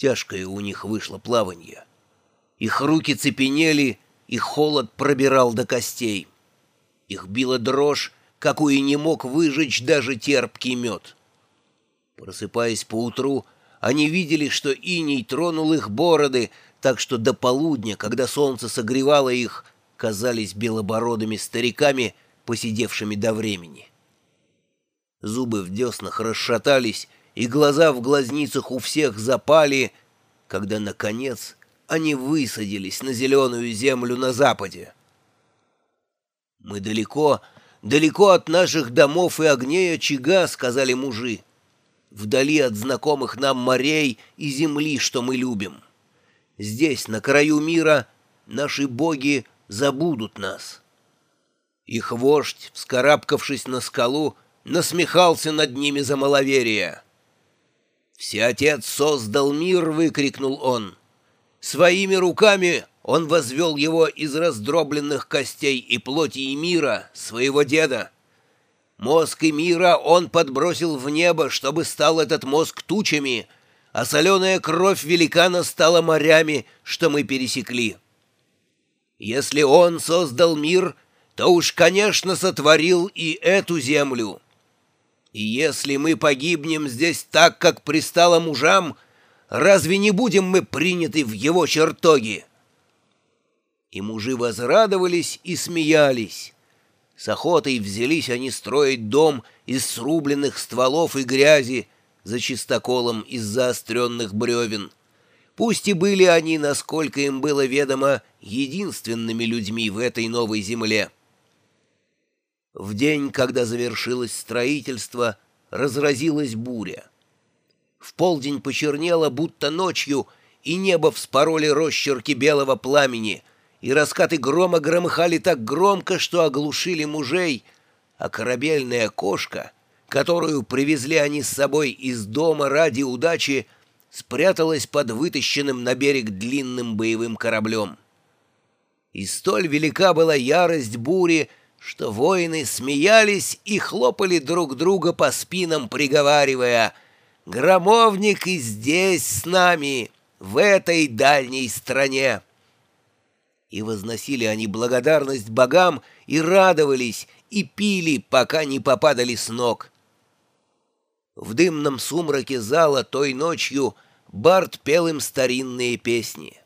Тяжкое у них вышло плаванье. Их руки цепенели, и холод пробирал до костей. Их била дрожь, какую не мог выжечь даже терпкий мед. Просыпаясь поутру, они видели, что иней тронул их бороды, так что до полудня, когда солнце согревало их, казались белобородыми стариками, посидевшими до времени. Зубы в деснах расшатались, и глаза в глазницах у всех запали, когда, наконец, они высадились на зеленую землю на западе. «Мы далеко, далеко от наших домов и огней очага», — сказали мужи, «вдали от знакомых нам морей и земли, что мы любим. Здесь, на краю мира, наши боги забудут нас». Их вождь, вскарабкавшись на скалу, насмехался над ними за маловерие. «Всеотец создал мир!» — выкрикнул он. «Своими руками он возвел его из раздробленных костей и плоти и мира, своего деда. Мозг и мира он подбросил в небо, чтобы стал этот мозг тучами, а соленая кровь великана стала морями, что мы пересекли. Если он создал мир, то уж, конечно, сотворил и эту землю». И если мы погибнем здесь так, как пристало мужам, разве не будем мы приняты в его чертоги?» И мужи возрадовались и смеялись. С охотой взялись они строить дом из срубленных стволов и грязи за чистоколом из заостренных бревен. Пусть и были они, насколько им было ведомо, единственными людьми в этой новой земле. В день, когда завершилось строительство, разразилась буря. В полдень почернело, будто ночью, и небо вспороли росчерки белого пламени, и раскаты грома громыхали так громко, что оглушили мужей, а корабельная кошка, которую привезли они с собой из дома ради удачи, спряталась под вытащенным на берег длинным боевым кораблем. И столь велика была ярость бури, что воины смеялись и хлопали друг друга по спинам, приговаривая «Громовник и здесь с нами, в этой дальней стране!» И возносили они благодарность богам, и радовались, и пили, пока не попадали с ног. В дымном сумраке зала той ночью Барт пел им старинные песни.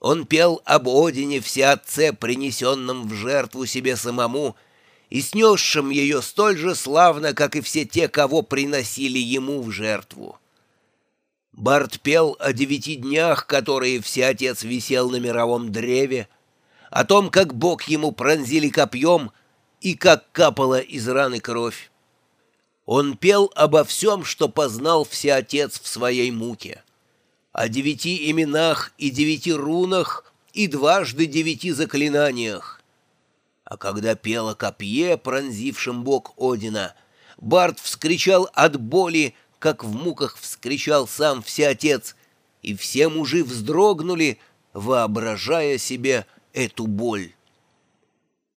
Он пел об Одине всеотце, принесенном в жертву себе самому, и снесшем ее столь же славно, как и все те, кого приносили ему в жертву. Барт пел о девяти днях, которые всеотец висел на мировом древе, о том, как Бог ему пронзили копьем и как капала из раны кровь. Он пел обо всем, что познал всеотец в своей муке о девяти именах и девяти рунах и дважды девяти заклинаниях. А когда пел о копье, пронзившем бок Одина, Барт вскричал от боли, как в муках вскричал сам Всеотец, и все мужи вздрогнули, воображая себе эту боль.